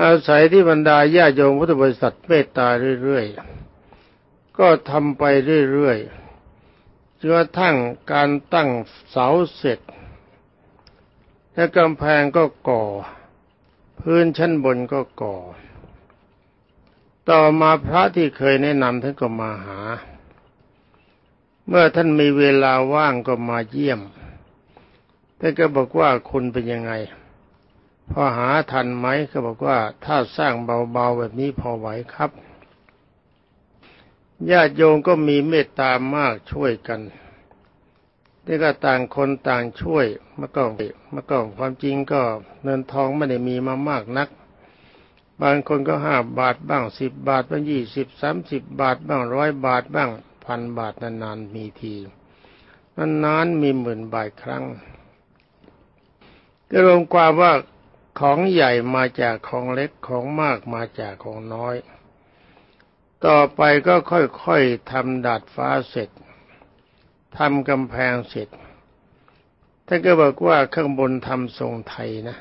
อาศัยที่บรรดาญาโยมพุทธบริษัทเมตตาเรื่อยๆ ก็ทำไปเรื่อยๆ จนกระทั่งการตั้งเสาเสร็จ และกำแพงก็ก่อ พื้นชั้นบนก็ก่อ ต่อมาพระที่เคยแนะนำท่านก็มาหา เมื่อท่านมีเวลาว่างก็มาเยี่ยมท่านก็บอกว่าคุณเป็นยังไง พอหาทันไหมก็บอกว่าถ้าสร้างเบาๆแบบนี้พอไหวครับญาติโยมก็มีเมตตามากช่วยกันนี่ก็ต่างคนต่างช่วยเมื่อก่อนเมื่อก่อนความจริงก็เงินทองไม่ได้มีมามากนัก บางคนก็ห้าบาทบ้างสิบบาทบ้างยี่สิบสามสิบบาทบ้างร้อยบาทบ้างพันบาทนานๆมีทีนานๆมีหมื่นบาทครั้งก็รวมความว่า ของใหญ่มาจากของเล็กของมากมาจากของน้อย ต่อไปก็ค่อยๆทำดาดฟ้าเสร็จทำกำแพงเสร็จท่านก็บอกว่าข้างบนทำทรงไทยนะ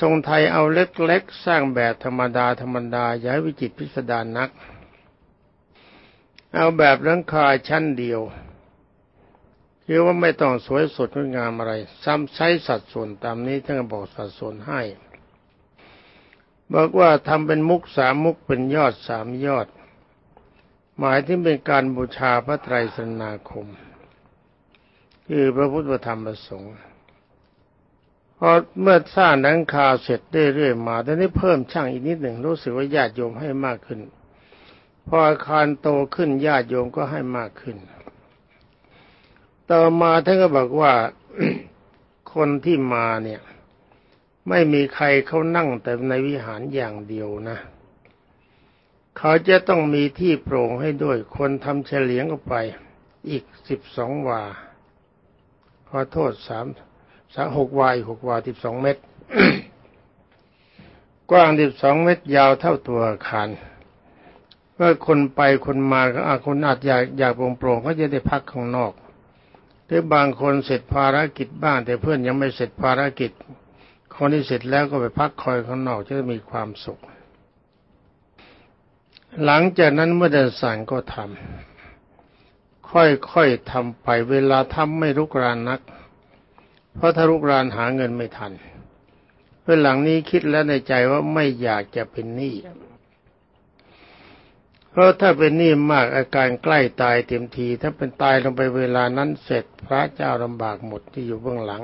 ทรงไทยเอาเล็กๆ สร้างแบบธรรมดาธรรมดาอย่าให้วิจิตพิสดารนัก เอาแบบหลังคาชั้นเดียว คือว่าไม่ต้องสวยสดงดงามอะไร ซ้ำใช้สัดส่วนตามนี้ท่านก็บอกสัดส่วนให้ บอกว่าทำเป็นมุกสามมุกเป็นยอดสามยอด หมายถึงเป็นการบูชาพระไตรสนาคม คือพระพุทธธรรมประสงค์พอเมื่อสร้างหลังคาเสร็จเรื่อยๆมาตอนนี้เพิ่มช่างอีกนิดหนึ่งรู้สึกว่าญาติโยมให้มากขึ้น พออาคารโตขึ้นญาติโยมก็ให้มากขึ้น ต่อมาท่านก็บอกว่าคนที่มาเนี่ย ไม่มีใครเขานั่งแต่ในวิหารอย่างเดียวนะ เขาจะต้องมีที่โปร่งให้ด้วย คนทำเฉลียงออกไป อีกสิบสองวา ขอโทษสามสามหกวาอีกหกวาสิบสองเมตร กว้างสิบสองเมตร ยาวเท่าตัวอาคารเมื่อคนไปคนมาก็อาคนอาจอยากอยากโปร่งๆก็จะได้พักข้างนอก รือบางคนเสร็จภารกิจบ้าง แต่เพื่อนยังไม่เสร็จภารกิจ คนที่เสร็จแล้วก็ไปพักคอยข้างนอกจะมีความสุข หลังจากนั้นเมื่อเดินสั่งก็ทำค่อยๆทำไปเวลาทำไม่รุกรานนัก เพราะถ้ารุกรานหาเงินไม่ทันเพื่อหลังนี้คิดแล้วในใจว่าไม่อยากจะเป็นหนี้ เพราะถ้าเป็นนี่มากอาการใกล้ตายเต็มที ถ้าเป็นตายลงไปเวลานั้นเสร็จพระเจ้าลำบากหมดที่อยู่เบื้องหลัง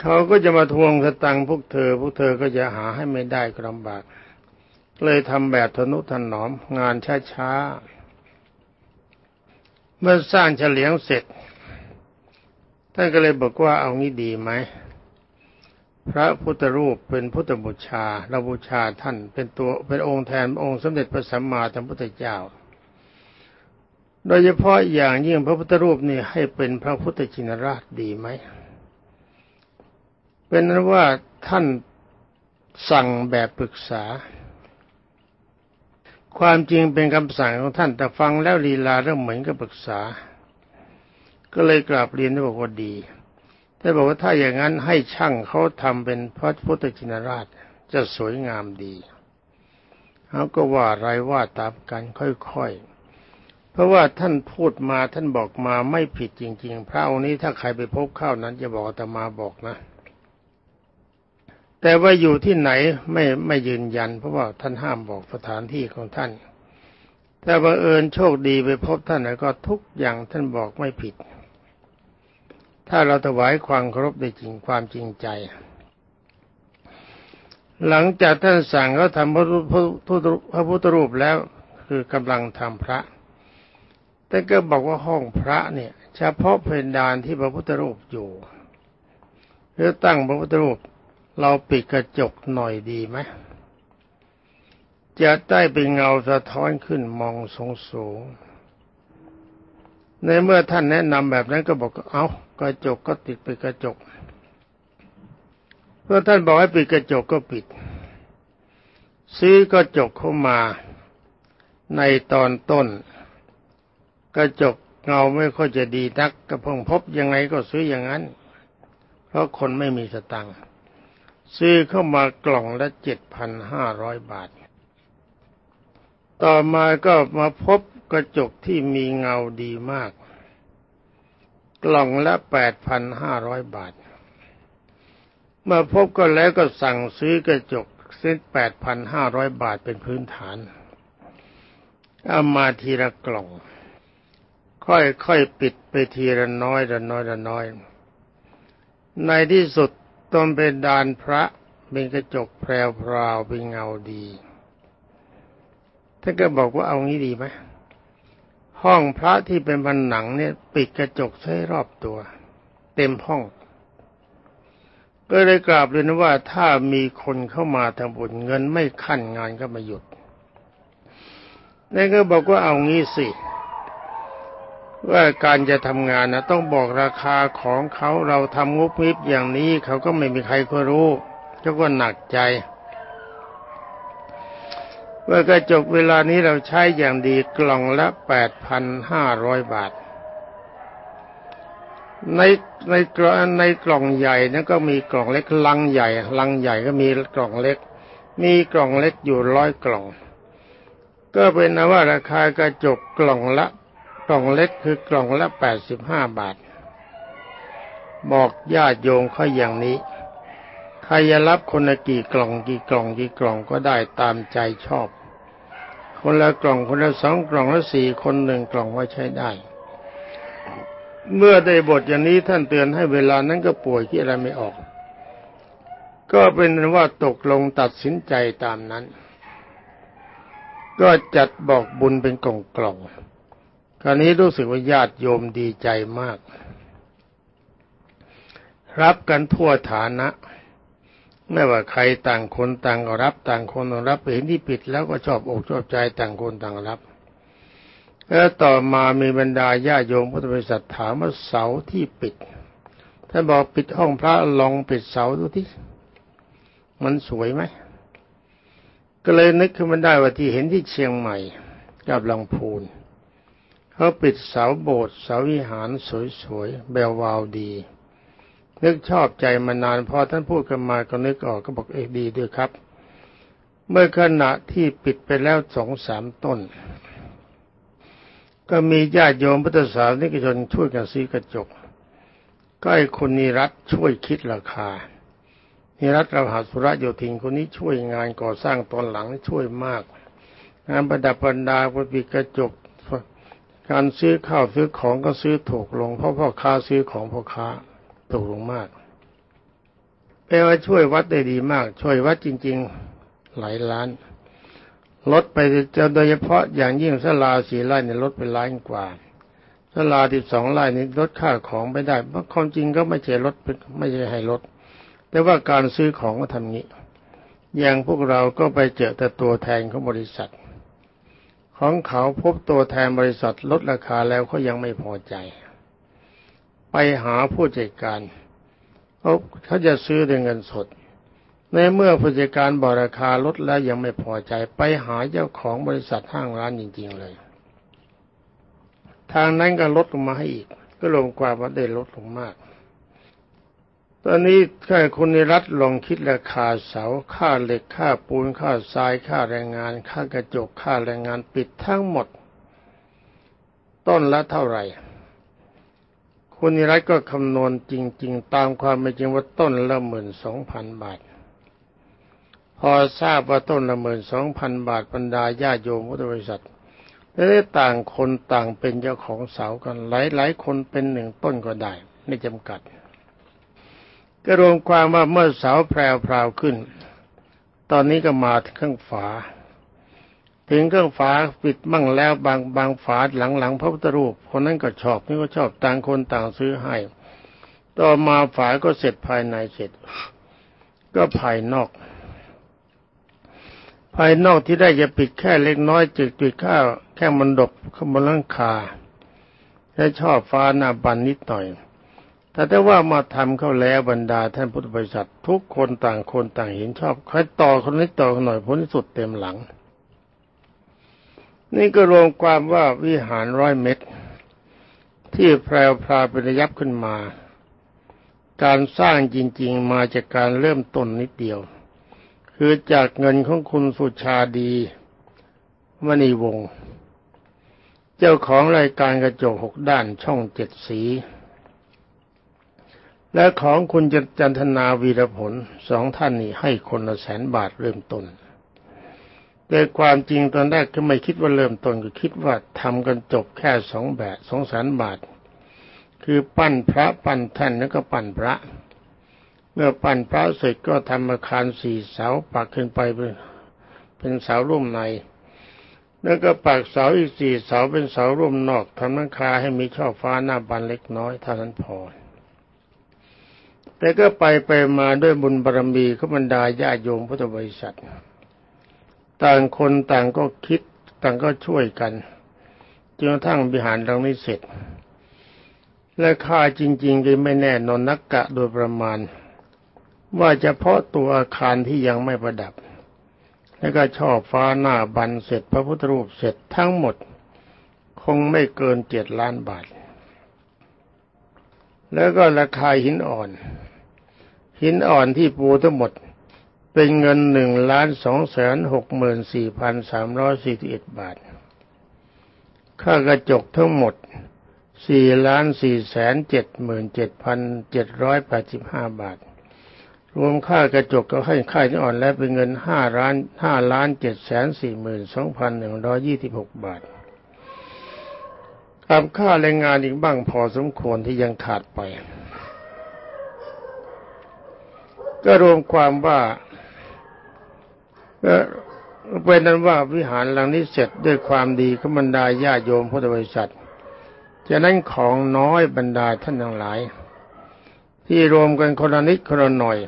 เขาก็จะมาทวงสตังค์พวกเธอ พวกเธอก็จะหาให้ไม่ได้ก็ลำบาก เลยทำแบบทนุถนอมงานช้าๆเมื่อสร้างเฉลียงเสร็จท่านก็เลยบอกว่าเอางี้ดีไหม พระพุทธรูปเป็นพุทธบูชาเราบูชาท่านเป็นตัวเป็นองค์แทนองค์สมเด็จพระสัมมาสัมพุทธเจ้า โดยเฉพาะอย่างยิ่งพระพุทธรูปนี่ให้เป็นพระพุทธชินราชดีไหม เป็นนั้นว่าท่านสั่งแบบปรึกษา ความจริงเป็นคำสั่งของท่านแต่ฟังแล้วลีลาเริ่มเหมือนกับปรึกษา ก็เลยกราบเรียนว่าดี แต่บอกว่าถ้าอย่างนั้นให้ช่างเขาทำเป็นพระพุทธจินราชจะสวยงามดีเขาก็ว่าไรว่าตามกันค่อยๆ เพราะว่าท่านพูดมาท่านบอกมาไม่ผิดจริง ๆ พระองค์นี้ถ้าใครไปพบเข้านั้นจะบอกแตมาบอกนะ แต่ว่าอยู่ที่ไหนไม่ไม่ยืนยัน เพราะว่าท่านห้ามบอกสถานที่ของท่านแต่บังเอิญโชคดีไปพบท่านแล้วก็ทุกอย่างท่านบอกไม่ผิด ถ้าเราถวายความเคารพได้จริงความจริงใจ หลังจากท่านสั่งเขาทำพระพระพุทธรูปแล้วคือกำลังทำพระแต่ก็บอกว่าห้องพระเนี่ยเฉพาะเพดานที่พระพุทธรูปอยู่หรือตั้งพระพุทธรูป เราปิดกระจกหน่อยดีไหมจะได้เป็นเงาสะท้อนขึ้นมองสูงสูงในเมื่อท่านแนะนำแบบนั้นก็บอกเอา กระจกก็ติดไปกระจกเมื่อท่านบอกให้ปิดกระจกก็ปิด ซื้อกระจกเข้ามาในตอนต้น กระจกเงาไม่ค่อยจะดีนักกระพงพบยังไงก็ซื้ออย่างนั้น เพราะคนไม่มีสตังค์ซื้อเข้ามากล่องละเจ็ดพันห้าร้อยบาท ต่อมาก็มาพบกระจกที่มีเงาดีมาก กล่องละแปดพันห้าร้อยบาท เมื่อพบก็แล้วก็สั่งซื้อกระจกเส้นแปดพันห้าร้อยบาทเป็นพื้นฐาน เอามาทีละกล่อง ค่อยๆปิดไปทีละน้อยละน้อยละน้อย ในที่สุดต้นเป็นดานพระเป็นกระจกแพรวพราวเป็นเงาดีท่านก็บอกว่าเอางี้ดีไหม ห้องพระที่เป็นผนังเนี่ยปิดกระจกใช้รอบตัว เต็มห้อง ก็เลยกราบเลยนะว่าถ้ามีคนเข้ามาทำบุญเงินไม่ขั้นงานก็มาหยุดนั่นก็บอกว่าเอางี้สิ ว่าการจะทำงานนะต้องบอกราคาของเขาเราทำงบงิบอย่างนี้เขาก็ไม่มีใครก็รู้เขาก็หนักใจ ว่ากระจกเวลานี้เราใช้อย่างดีกล่องละแปดพันห้าร้อยบาท ในในกล่องในกล่องใหญ่นั้นก็มีกล่องเล็กลังใหญ่ลังใหญ่ก็มีกล่องเล็ก มีกล่องเล็กอยู่ร้อยกล่อง ก็เป็นนะว่าราคากระจกกล่องละกล่องเล็กคือกล่องละแปดสิบห้าบาท บอกญาติโยมเขาอย่างนี้ใครจะรับคนละกี่กล่องกี่กล่องกี่กล่องก็ได้ตามใจชอบ คนละกล่องคนละสองกล่องละสี่คนหนึ่งกล่องไว้ใช้ได้ เมื่อได้บทอย่างนี้ท่านเตือนให้เวลานั้นก็ป่วยที่อะไรไม่ออก ก็เป็นว่าตกลงตัดสินใจตามนั้น ก็จัดบอกบุญเป็นกล่องกล่องคราวนี้รู้สึกว่าญาติโยมดีใจมาก รับกันทั่วฐานะ ไม่ว่าใครต่างคนต่างก็รับ ต่างคนต่างรับเห็นที่ปิดแล้วก็ชอบอกชอบใจต่างคนต่างรับแล้วต่อมามีบรรดาญาโยมพุทธบริษัทถามว่าเสาที่ปิดท่านบอกปิดห้องพระลองปิดเสาดูที่มันสวยไหมก็เลยนึกขึ้นมาได้ว่าที่เห็นที่เชียงใหม่กับลำพูนเขาปิดเสาโบสถ์เสาวิหารสวยๆแบววาวดี นึกชอบใจมานานพอท่านพูดกันมาก็นึกออกก็บอกเอกดีด้วยครับ เมื่อขณะที่ปิดไปแล้วสองสามต้น ก็มีญาติโยมพุทธศาสนิกชนช่วยกันซื้อกระจกก็ให้คุณนิรัตช่วยคิดราคานิรัตรหาสุรโยธินคนนี้ช่วยงานก่อสร้างตอนหลังช่วยมากงานประดับประดาปิดกระจกการซื้อข้าวซื้อของก็ซื้อถูกลงเพราะพ่อค้าซื้อของพ่อค้า ถูกลงมากแปลว่าช่วยวัดได้ดีมาก ช่วยวัดจริง ๆ หลายล้าน ลดไปจะโดยเฉพาะอย่างยิ่งสลาสี่ไร่เนี่ยลดไปล้านกว่าสลาที่สองไร่นี่ลดค่าของไม่ได้เพราะความจริงก็ไม่ใช่ลดไม่ใช่ให้ลด แต่ว่าการซื้อของก็ทำงี้ อย่างพวกเราก็ไปเจอแต่ตัวแทนของบริษัท ของเขาพบตัวแทนบริษัทลดราคาแล้วเขายังไม่พอใจ ไปหาผู้จัดการเขาเขาจะซื้อด้วยเงินสด ในเมื่อผู้จัดการบอกราคาลดแล้วยังไม่พอใจไปหาเจ้าของบริษัทห้างร้านจริง ๆ เลย ทางนั้นก็ลดลงมาให้อีก ก็รวมกว่าว่าได้ลดลงมาก ตอนนี้ค่าคุณนิรัตลองคิดราคาเสาค่าเหล็กค่าปูนค่าทรายค่าแรงงาน ค่ากระจกค่าแรงงานปิดทั้งหมด ต้นละเท่าไหร่ คุณนิรัตก็คำนวณจริง ๆ ตามความเป็นจริงว่าต้นละหมื่นสองพันบาท พอทราบว่าต้นละหมื่นสองพันบาทบรรดาญาโยมพุทธบริษัทได้ต่างคนต่างเป็นเจ้าของเสากันหลายๆคนเป็นหนึ่งต้นก็ได้ ไม่จำกัด ก็รวมความว่าเมื่อเสาแพรวพราวขึ้น ตอนนี้ก็มาถึงเครื่องฝา ถึงเครื่องฝาปิดมั่งแล้วบางบางฝาหลังๆพระพุทธรูปคนนั้นก็ชอบนี่ก็ชอบต่างคนต่างซื้อให้ ต่อมาฝาก็เสร็จภายในเสร็จ ก็ภายนอก ภายนอกที่ได้จะปิดแค่เล็กน้อยจึกปิดข้าวแค่มันดบข้างบนหลังคาและชอบฟ้าหน้าบันนิดหน่อยแต่ถ้าว่ามาทำเข้าแล้วบรรดาท่านพุทธบริษัททุกคนต่างคนต่างเห็นชอบใครต่อคนนี้ต่อหน่อยผลที่สุดเต็มหลัง นี่ก็รวมความว่าวิหารร้อยเมตรที่แพรวพราเป็นยับขึ้นมา การสร้างจริง ๆ มาจากการเริ่มต้นนิดเดียว คือจากเงินของคุณสุชาดีมณีวงศ์เจ้าของรายการกระจกหกด้านช่องเจ็ดสี และของคุณจันทนาวีรผลสองท่านนี้ให้คนละแสนบาทเริ่มต้น แต่ความจริงตอนแรกก็ไม่คิดว่าเริ่มต้นก็คิดว่าทำกันจบแค่สองแบบสองแสนบาท คือปั้นพระปั้นแท่นแล้วก็ปั้นพระ เมื่อปั้นพระเสร็จก็ทำอาคารสี่เสาปักขึ้นไปเป็นเสาร่วมในแล้วก็ปักเสาอีกสี่เสาเป็นเสาร่วมนอกทำนังคาให้มีช่อฟ้าหน้าบานเล็กน้อยเท่านั้นพอ แต่ก็ไปไปมาด้วยบุญบารมีขบรรดาญาโยมพุทธบริษัท ต่างคนต่างก็คิดต่างก็ช่วยกันจนกระทั่งบิหารดังนี้เสร็จ และค่าจริงๆก็ไม่แน่นอนนักกะโดยประมาณ ว่าเฉพาะตัวอาคารที่ยังไม่ประดับ แล้วก็ชอบฟ้าหน้าบันเสร็จพระพุทธรูปเสร็จทั้งหมด คงไม่เกินเจ็ดล้านบาท แล้วก็ราคาหินอ่อน หินอ่อนที่ปูทั้งหมด เป็นเงินหนึ่งล้านสองแสนหกหมื่นสี่พันสามร้อยสี่สิบเอ็ดบาท ค่ากระจกทั้งหมดสี่ล้านสี่แสนเจ็ดหมื่นเจ็ดพันเจ็ดร้อยแปดสิบห้าบาท รวมค่ากระจกก็ให้ค่าที่อ่อนแล้วเป็นเงินห้าล้านห้าล้านเจ็ดแสนสี่หมื่นสองพันหนึ่งร้อยยี่สิบหกบาทกับค่าแรงงานอีกบ้างพอสมควรที่ยังขาดไป ก็รวมความว่า เป็นนั้นว่าวิหารหลังนี้เสร็จด้วยความดีขบรรดาญาโยมพุทธบริษัทจะนั้นของน้อยบรรดาท่านทั้งหลาย ที่รวมกันคนละนิดคนละหน่อย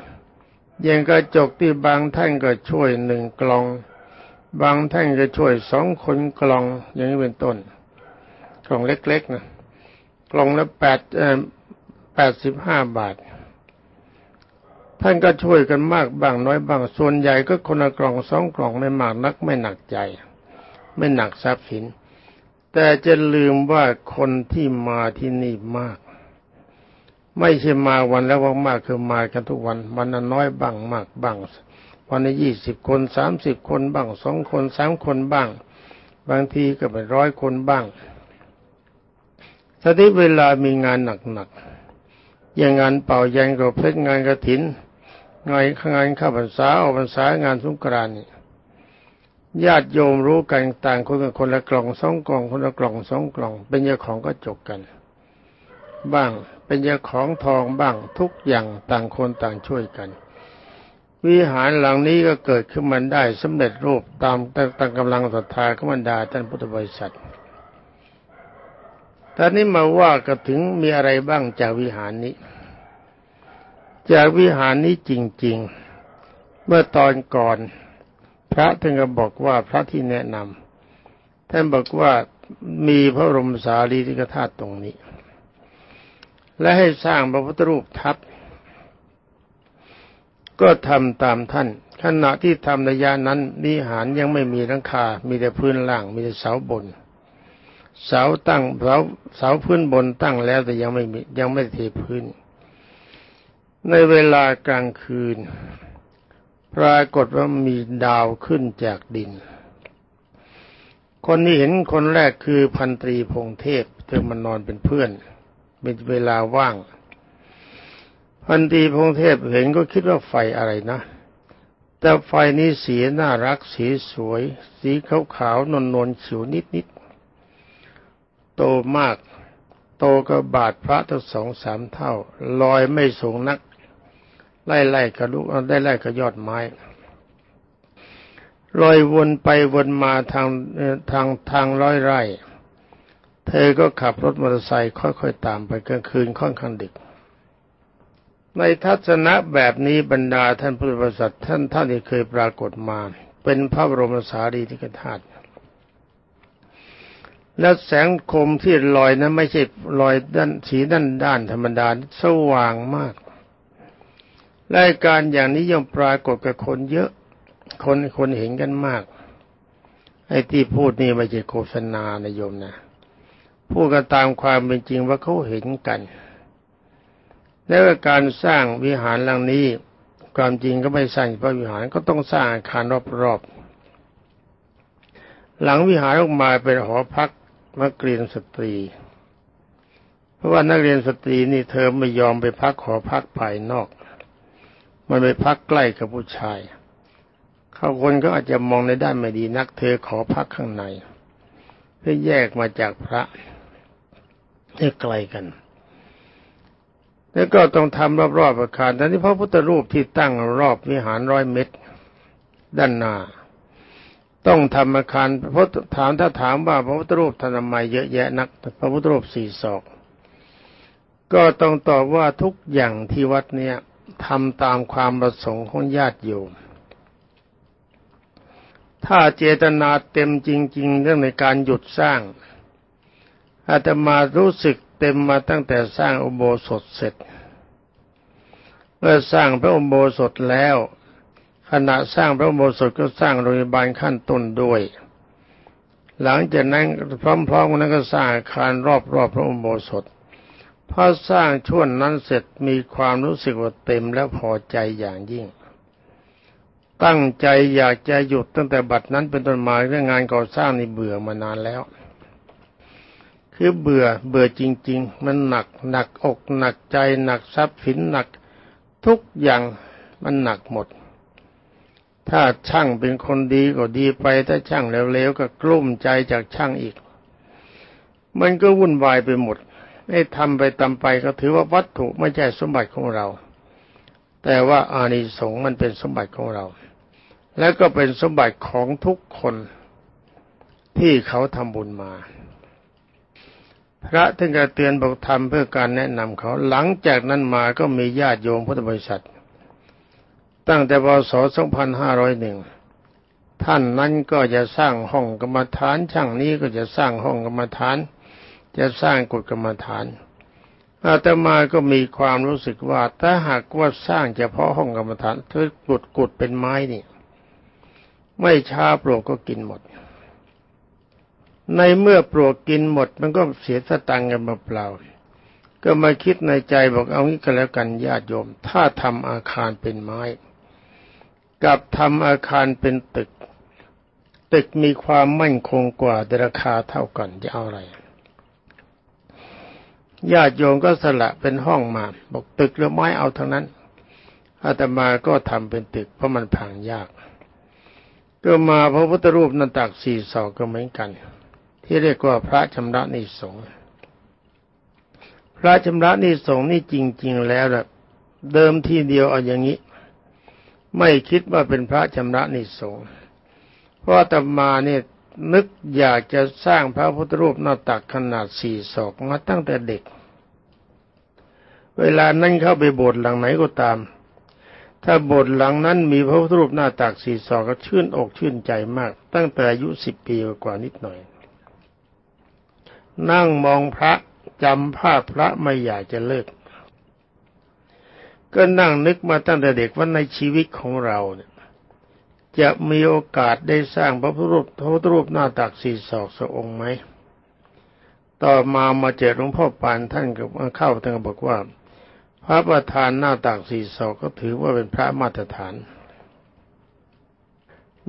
ยังกระจกที่บางท่านก็ช่วยหนึ่งกล่อง บางท่านก็ช่วยสองคนกล่อง อย่างนี้เป็นต้นกล่องเล็กๆนะกล่องละแปดแปดสิบห้าบาท ท่านก็ช่วยกันมากบ้างน้อยบ้าง ส่วนใหญ่ก็คนละกล่องสองกล่องไม่มากนักไม่หนักใจ ไม่หนักทรัพย์สิน แต่จะลืมว่าคนที่มาที่นี่มาก ไม่ใช่มาวันแล้วมากคือมากันทุกวัน วันละน้อยบ้างมากบ้าง วันละยี่สิบคนสามสิบคนบ้างสองคนสามคนบ้าง บางทีก็เป็นร้อยคนบ้างทีนี้เวลามีงานหนักๆอย่างงานเป่ายันกับเพชรงานกระถิน งานงานข้าพรรษาออกพรรษางานสงกรานต์ญาติโยมรู้กันต่างคนกับคนละกล่องสองกล่องคนละกล่องสองกล่อง เป็นเจ้าของก็จกกัน บ้างเป็นเจ้าของทองบ้างทุกอย่างต่างคนต่างช่วยกัน วิหารหลังนี้ก็เกิดขึ้นมาได้สำเร็จรูปตามตามกำลังศรัทธาขมันดาท่านพุทธบริษัทตอนนี้มาว่ากันถึงมีอะไรบ้างจากวิหารนี้ จากวิหารนี้จริง ๆ เมื่อตอนก่อน พระท่านก็บอกว่าพระที่แนะนำท่านบอกว่ามีพระบรมสารีริกธาตุตรงนี้ และให้สร้างพระพุทธรูปทับ ก็ทำตามท่าน ขณะที่ทำระยะนั้นวิหารยังไม่มีหลังคา มีแต่พื้นล่าง มีแต่เสาบน เสาตั้งเสาเสาพื้นบนตั้งแล้วแต่ยังไม่มียังไม่เทพื้น ในเวลากลางคืน ปรากฏว่ามีดาวขึ้นจากดิน คนที่เห็นคนแรกคือพันตรีพงเทพเธอมันนอนเป็นเพื่อน เป็นเวลาว่าง พันตรีพงเทพเห็นก็คิดว่าไฟอะไรนะ แต่ไฟนี้สีน่ารักสีสวย สีขาวๆนวลๆเขียวนิดๆโตมากโตก็บาทพระทั้งสองสามเท่า ลอยไม่สูงนัก ไล่ไล่กับลูกได้ไล่กับยอดไม้ลอยวนไปวนมาทางทางทางร้อยไร่ เธอก็ขับรถมอเตอร์ไซค์ค่อยๆตามไปกลางคืนค่อนข้างดึก ในทัศนะแบบนี้บรรดาท่านพุทธบริษัทท่านท่านที่เคยปรากฏมา เป็นพระบรมสารีริกธาตุและแสงคมที่ลอยนั้นไม่ใช่ลอยด้านสีด้านด้านธรรมดาสว่างมาก รายการอย่างนี้ย่อมปรากฏกับคนเยอะ คนคนเห็นกันมาก ไอ้ที่พูดนี่ไม่ใช่โฆษณานะโยมนะพูดกันตามความเป็นจริงว่าเขาเห็นกัน แล้วการสร้างวิหารหลังนี้ ความจริงก็ไม่สร้างเฉพาะวิหารก็ต้องสร้างอาคารรอบๆหลังวิหารออกมาเป็นหอพักนักเรียนสตรี เพราะว่านักเรียนสตรีนี่เธอไม่ยอมไปพักหอพักภายนอก มันไปพักใกล้กับผู้ชาย เขาคนก็อาจจะมองในด้านไม่ดีนัก เธอขอพักข้างใน เพื่อแยกมาจากพระให้ไกลกัน แล้วก็ต้องทำรอบๆอาคารแต่นี่พระพุทธรูปที่ตั้งรอบวิหารร้อยเมตร ด้านหน้าต้องทำอาคารพระถามถ้าถามว่าพระพุทธรูปทำไมเยอะแยะนัก พระพุทธรูปสี่ศอก ก็ต้องตอบว่าทุกอย่างที่วัดเนี้ย ทำตามความประสงค์ของญาติโยม ถ้าเจตนาเต็มจริง ๆ เรื่องในการหยุดสร้าง อาตมารู้สึกเต็มมาตั้งแต่สร้างอุโบสถเสร็จ เมื่อสร้างพระอุโบสถแล้ว ขณะสร้างพระอุโบสถก็สร้างโรงพยาบาลขั้นต้นด้วย หลังจากนั้นพร้อมๆกันนั้นก็สร้างอาคารรอบๆพระอุโบสถ พอสร้างช่วงนั้นเสร็จมีความรู้สึกว่าเต็มและพอใจอย่างยิ่ง ตั้งใจอยากจะหยุดตั้งแต่บัดนั้นเป็นต้นมาเรื่องงานก่อสร้างนี่เบื่อมานานแล้ว คือเบื่อเบื่อจริง ๆ มันหนักหนักอกหนักใจหนักทรัพย์สินหนักทุกอย่างมันหนักหมด ถ้าช่างเป็นคนดีก็ดีไป ถ้าช่างเลวๆก็กลุ้มใจจากช่างอีก มันก็วุ่นวายไปหมด ไอ้ทำไปตามไปก็ถือว่าวัตถุไม่ใช่สมบัติของเรา แต่ว่าอานิสงส์มันเป็นสมบัติของเรา และก็เป็นสมบัติของทุกคนที่เขาทำบุญมา พระท่านก็เตือนบอกทำเพื่อการแนะนำเขา หลังจากนั้นมาก็มีญาติโยมพุทธบริษัท ตั้งแต่พศ2501ท่านนั้นก็จะสร้างห้องกรรมฐานช่างนี้ก็จะสร้างห้องกรรมฐาน จะสร้างกุฏกรรมฐานอาตมาก็มีความรู้สึกว่าถ้าหากว่าสร้างเฉพาะห้องกรรมฐานคือกุดกุดเป็นไม้นี่ ไม่ช้าปลวกก็กินหมด ในเมื่อปลวกกินหมด มันก็เสียสตังค์กันเปล่า ก็มาคิดในใจบอกเอางี้ก็แล้วกันญาติโยม ถ้าทำอาคารเป็นไม้ กับทำอาคารเป็นตึก ตึกมีความมั่นคงกว่าแต่ราคาเท่ากันจะเอาอะไร ญาติโยมก็สละเป็นห้องมาบอกตึกหรือไม้เอาทั้งนั้นอาตมาก็ทำเป็นตึกเพราะมันพังยาก ก็มาพระพุทธรูปนันตักสี่ศอกก็เหมือนกัน ที่เรียกว่าพระชำระนิสงพระชำระนิสงนี่จริง ๆ แล้วนะเดิมทีเดียวเอาอย่างนี้ ไม่คิดว่าเป็นพระชำระนิสงเพราะอาตมาเนี่ย นึกอยากจะสร้างพระพุทธรูปหน้าตักขนาดสี่ศอกมาตั้งแต่เด็ก เวลานั้นเข้าไปโบสถ์หลังไหนก็ตาม ถ้าบทหลังนั้นมีพระพุทธรูปหน้าตักสี่ศอกก็ชื่นอกชื่นใจมาก ตั้งแต่อายุสิบปีกว่านิดหน่อย นั่งมองพระจำภาพพระไม่อยากจะเลิก ก็นั่งนึกมาตั้งแต่เด็กว่าในชีวิตของเราเนี่ย จะมีโอกาสได้สร้างพระพุทธรูปพระพุทธรูปหน้าตักสี่ศอกสักองค์ไหมต่อมามาเจอหลวงพ่อปานท่านก็เข้าท่านก็บอกว่า พระประธานหน้าตักสี่ศอกก็ถือว่าเป็นพระมาตรฐาน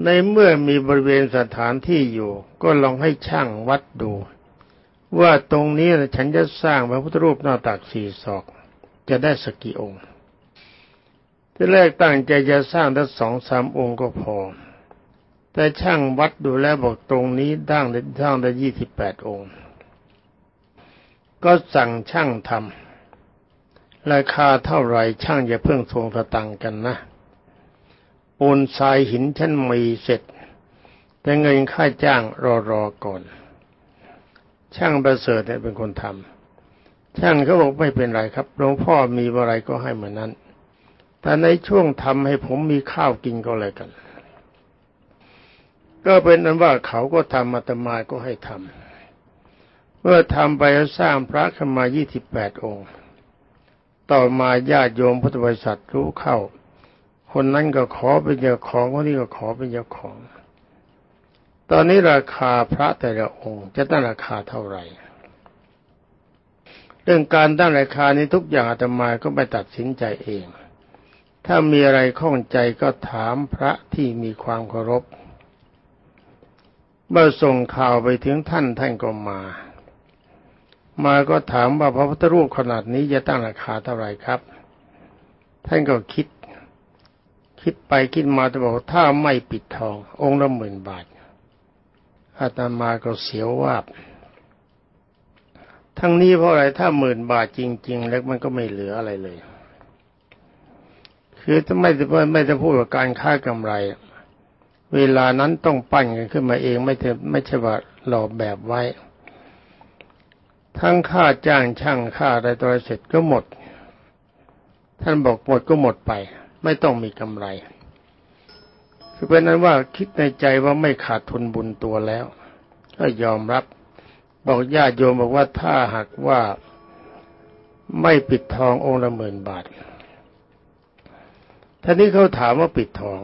ในเมื่อมีบริเวณสถานที่อยู่ ก็ลองให้ช่างวัดดู ว่าตรงนี้ฉันจะสร้างพระพุทธรูปหน้าตักสี่ศอก จะได้สักกี่องค์ ที่แรกตั้งใจจะสร้างได้สองสามองค์ก็พอ แต่ช่างวัดดูแล้วบอกตรงนี้ดั้งได้สร้งได้ยี่สิบแปดองค์ ก็สั่งช่างทำราคาเท่าไรช่างอย่าเพิ่งทวงสตังกันนะปูนทรายหินชั้นมีเสร็จ แต่เงินค่าจ้างรอรอก่อน ช่างประเสริฐเนี่ยเป็นคนทำช่างเขาบอกไม่เป็นไรครับหลวงพ่อมีอะไรก็ให้เหมือนนั้น แต่ในช่วงทำให้ผมมีข้าวกินก็เลยกัน ก็เป็นนั้นว่าเขาก็ทำมาตมาก็ให้ทำเมื่อทำไปแล้วสร้างพระขึ้นมายี่สิบแปดองค์ ต่อมาญาติโยมพุทธบริษัทรู้เข้า คนนั้นก็ขอเป็นเจ้าของคนนี้ก็ขอเป็นเจ้าของ ตอนนี้ราคาพระแต่ละองค์จะตั้งราคาเท่าไหร่เรื่องการตั้งราคานี้ทุกอย่างอาตมาก็ไปตัดสินใจเอง ถ้ามีอะไรข้องใจก็ถามพระที่มีความเคารพ เมื่อส่งข่าวไปถึงท่านท่านก็มา มาก็ถามว่าพระพุทธรูปขนาดนี้จะตั้งราคาเท่าไหร่ครับ ท่านก็คิด คิดไปคิดมาแต่บอกถ้าไม่ปิดทอง องค์ละหมื่นบาท อาตมาก็เสียววาบ ทั้งนี้เพราะอะไรถ้าหมื่นบาทจริง ๆ แล้วมันก็ไม่เหลืออะไรเลย คือถ้าไม่ไม่จะพูดว่าการค่ากำไร เวลานั้นต้องปั้นกันขึ้นมาเองไม่ใช่ไม่ใช่ว่าหลอกแบบไว้ ทั้งค่าจ้างช่างค่าอะไรตัวเสร็จก็หมด ท่านบอกหมดก็หมดไป ไม่ต้องมีกำไรคือเป็นนั้นว่าคิดในใจว่าไม่ขาดทุนบุญตัวแล้ว ก็ยอมรับ บอกญาติโยมบอกว่าถ้าหากว่าไม่ปิดทององค์ละหมื่นบาท ท่านนี้เขาถามว่าปิดทอง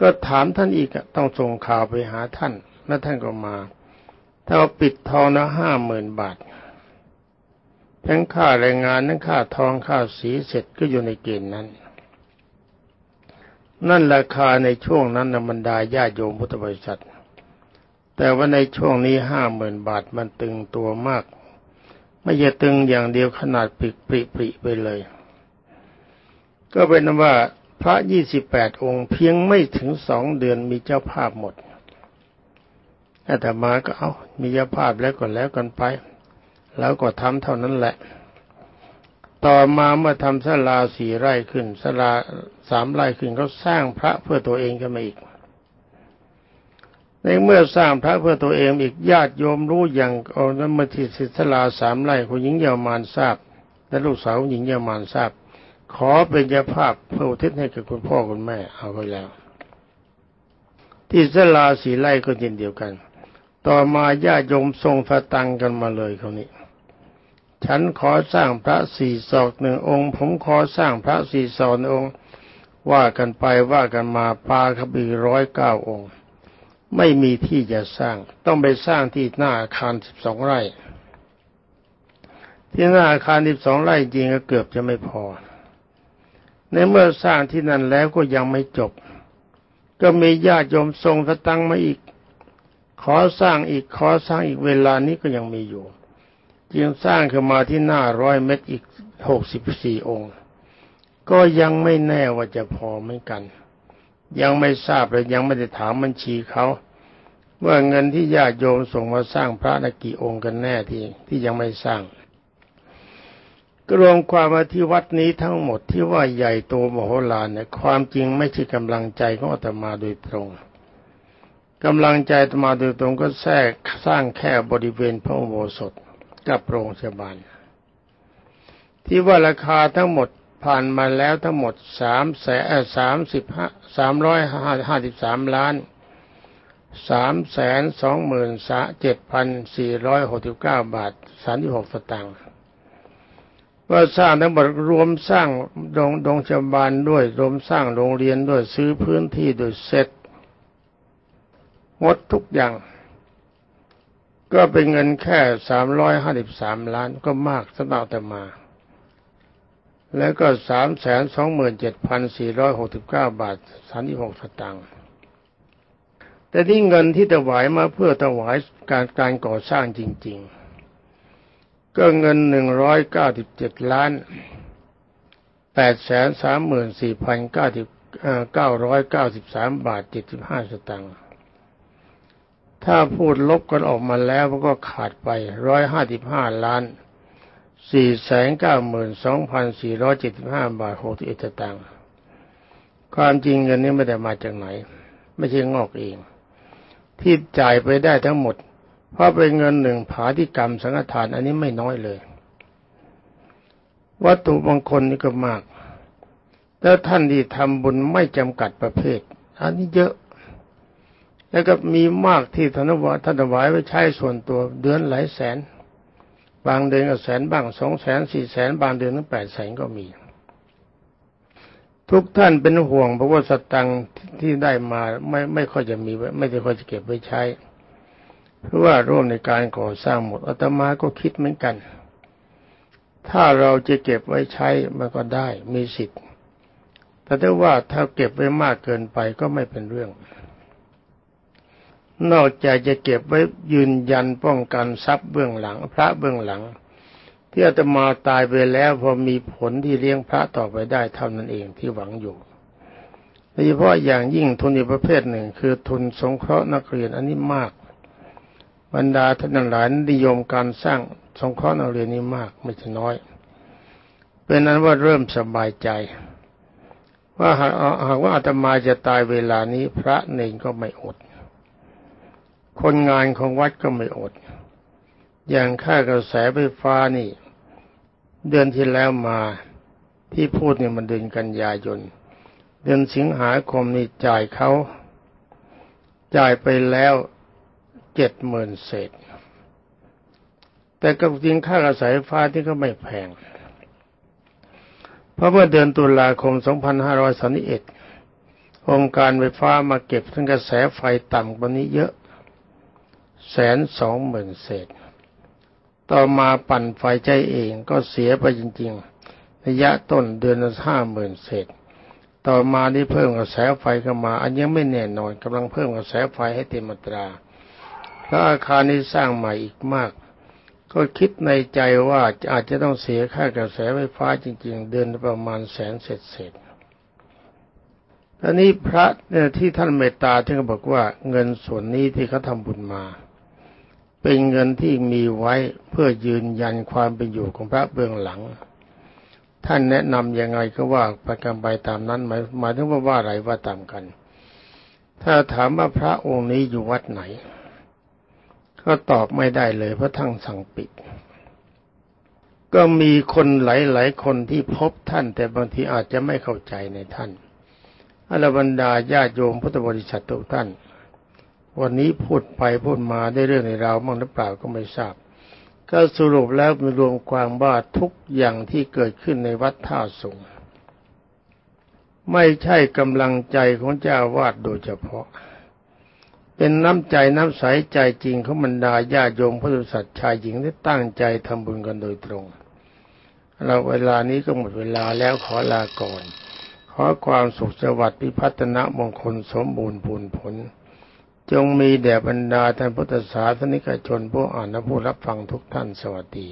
ก็ถามท่านอีกต้องส่งข่าวไปหาท่าน แล้วท่านก็มา ถ้าปิดทองนะห้าหมื่นบาท ทั้งค่าแรงงานทั้งค่าทองค่าสีเสร็จก็อยู่ในเกณฑ์นั้น นั่นราคาในช่วงนั้นนะบรรดาญาโยมพุทธบริษัท แต่ว่าในช่วงนี้ห้าหมื่นบาทมันตึงตัวมาก ไม่ใช่ตึงอย่างเดียวขนาดปริปริปริไปเลย ก็เป็นว่าพระยี่สิบแปดองค์เพียงไม่ถึงสองเดือนมีเจ้าภาพหมดอาตมาก็เอามีเจ้าภาพแล้วก็แล้วกันไป แล้วก็ทำเท่านั้นแหละ ต่อมาเมื่อทำศาลาสี่ไร่ขึ้นศาลาสามไร่ขึ้นเขาสร้างพระเพื่อตัวเองกันมาอีก ในเมื่อสร้างพระเพื่อตัวเองอีกญาติโยมรู้อย่างเอานั้นมาที่ศิษลาสามไร่คุณหญิงเยาวมานทราบ และลูกสาวหญิงเยาวมานทราบ ขอเป็นยาภาพเพื่ออุทิศให้กับคุณพ่อคุณแม่เอาไปแล้ว ที่ศาลาสีไร่ก็เช่นเดียวกัน ต่อมาญาติโยมทรงฟตังกันมาเลยคนนี้ ฉันขอสร้างพระสี่ศอกหนึ่งองค์ ผมขอสร้างพระสี่ศอกหนึ่งองค์ ว่ากันไปว่ากันมาปาขบีร้อยเก้าองค์ ไม่มีที่จะสร้าง ต้องไปสร้างที่หน้าอาคารสิบสองไร่ ที่หน้าอาคารสิบสองไร่จริงก็เกือบจะไม่พอ ในเมื่อสร้างที่นั่นแล้วก็ยังไม่จบ ก็มีญาติโยมส่งสตังมาอีก ขอสร้างอีกขอสร้างอีกเวลานี้ก็ยังมีอยู่ จึงสร้างขึ้นมาที่หน้าร้อยเมตรอีกหกสิบสี่องค์ ก็ยังไม่แน่ว่าจะพอเหมือนกัน ยังไม่ทราบเลยยังไม่ได้ถามบัญชีเขาว่าเงินที่ญาติโยมส่งมาสร้างพระนักกี่องค์กันแน่ที่ที่ยังไม่สร้าง รวมความมาที่วัดนี้ทั้งหมดที่ว่าใหญ่โตมโหฬารเนี่ยความจริงไม่ใช่กำลังใจของอาตมาโดยตรงกำลังใจอาตมาโดยตรงก็แทรกสร้างแค่บริเวณพระอุโบสถกับโรงพยาบาลที่ว่าราคาทั้งหมดผ่านมาแล้วทั้งหมดสามแสนสามสิบห้าสามร้อยห้าสิบสามล้านสามแสนสองหมื่นสเจ็ดพันสี่ร้อยหกสิบเก้าบาทสามสิบหกสตางค์ ว่าสร้างทั้งหมดรวมสร้างโรงโรงชบาลด้วย รวมสร้างโรงเรียนด้วยซื้อพื้นที่ด้วยเซ็ตหมดทุกอย่าง ก็เป็นเงินแค่สามร้อยห้าสิบสามล้านก็มากสำหรับแต่มา แล้วก็สามแสนสองหมื่นเจ็ดพันสี่ร้อยหกสิบเก้าบาทสามิบหกสตางค์แต่ที่เงินที่ถวายมาเพื่อถวายการการก่อสร้างจริง ๆ ก็เงินหนึ่งร้อยเก้าสิบเจ็ดล้านแปดแสนสามหมื่นสี่พันเก้าสิบเก้าร้อยเก้าสิบสามบาทเจ็ดสิบห้าสตางค์ถ้าพูดลบกันออกมาแล้วมันก็ขาดไปร้อยห้าสิบห้าล้านสี่แสนเก้าหมื่นสองพันสี่ร้อยเจ็ดสิบห้าบาทหกสิบเอ็ดสตังค์ความจริงเงินนี้ไม่ได้มาจากไหน ไม่ใช่งอกเอง ที่จ่ายไปได้ทั้งหมด เพราะเป็นเงินหนึ่งผาที่กรรมสังฆทาน อันนี้ไม่น้อยเลย วัตถุบางคนนี่ก็มาก แล้วท่านที่ทำบุญไม่จำกัดประเภท อันนี้เยอะ แล้วก็มีมากที่ธนวัฒน์ธนวายไว้ใช้ส่วนตัวเดือนหลายแสน บางเดือนก็แสนบ้างสองแสนสี่แสนบางเดือนถึงแปดแสนก็มีทุกท่านเป็นห่วงเพราะว่าสตังที่ได้มาไม่ไม่ค่อยจะมีไม่ได้ค่อยจะเก็บไว้ใช้ เพราะว่าร่วมในการก่อสร้างหมดอาตมาก็คิดเหมือนกัน ถ้าเราจะเก็บไว้ใช้มันก็ได้มีสิทธิ์ แต่ถ้าว่าถ้าเก็บไว้มากเกินไปก็ไม่เป็นเรื่อง นอกจากจะเก็บไว้ยืนยันป้องกันทรัพย์เบื้องหลัง พระเบื้องหลัง ที่อาตมาตายไปแล้วพอมีผลที่เลี้ยงพระต่อไปได้เท่านั้นเองที่หวังอยู่โดยเฉพาะอย่างยิ่งทุนอีกประเภทหนึ่ง คือทุนสงเคราะห์นักเรียนอันนี้มาก บรรดาท่านหลายนิยมการสร้างสงเคราะห์นักเรียนนี้มากไม่ใช่น้อย เป็นนั้นว่าเริ่มสบายใจ ว่าหากหากว่าอาตมาจะตายเวลานี้พระเนรก็ไม่อด คนงานของวัดก็ไม่อด อย่างค่ากระแสไฟฟ้านี่ เดือนที่แล้วมาที่พูดเนี่ยมันเดือนกันยายน เดือนสิงหาคมนี่จ่ายเขาจ่ายไปแล้ว เจ็ดหมื่นเศษ แต่ก็จริงค่ากระแสไฟฟ้าที่ก็ไม่แพง เพราะเมื่อเดือนตุลาคม 2531องค์การไฟฟ้ามาเก็บทั้งกระแสไฟต่ำกว่านี้เยอะแสนสองหมื่นเศษ ต่อมาปั่นไฟใจเองก็เสียไปจริง ๆ ระยะต้นเดือนละห้าหมื่นเศษ ต่อมานี่เพิ่มกระแสไฟเข้ามา อันยังไม่แน่นอนกำลังเพิ่มกระแสไฟให้เต็มอัตรา แล้วอาคารนี้สร้างใหม่อีกมาก ก็คิดในใจว่าอาจจะต้องเสียค่ากระแสไฟฟ้าจริง ๆ เดือนประมาณแสนเศษเศษตอนนี้พระเนี่ยที่ท่านเมตตาท่านก็บอกว่าเงินส่วนนี้ที่เขาทำบุญมา เป็นเงินที่มีไว้เพื่อยืนยันความเป็นอยู่ของพระเบื้องหลัง ท่านแนะนำยังไงก็ว่าไปกันไปตามนั้นหมายหมายถึงว่าว่าอะไรว่าตามกัน ถ้าถามว่าพระองค์นี้อยู่วัดไหน ก็ตอบไม่ได้เลยเพราะทั้งสั่งปิด ก็มีคนหลายๆคนที่พบท่าน แต่บางทีอาจจะไม่เข้าใจในท่านอรบรรดาญาติโยมพุทธบริษัททุกท่าน วันนี้พูดไปพูดมาได้เรื่องในเราบ้างหรือเปล่าก็ไม่ทราบ ก็สรุปแล้วมีรวมความว่าทุกอย่างที่เกิดขึ้นในวัดท่าสงไม่ใช่กำลังใจของเจ้าวาดโดยเฉพาะ เป็นน้ำใจน้ำใสใจจริงของบรรดาญาโยมพุทธศาสชายหญิงที่ตั้งใจทำบุญกันโดยตรง เราเวลานี้ก็หมดเวลาแล้วขอลาก่อน ขอความสุขสวัสดิ์พิพัฒนมงคลสมบูรณ์ผลผล จงมีแด่บรรดาท่านพุทธศาสนิกชนผู้อ่านและผู้รับฟังทุกท่านสวัสดี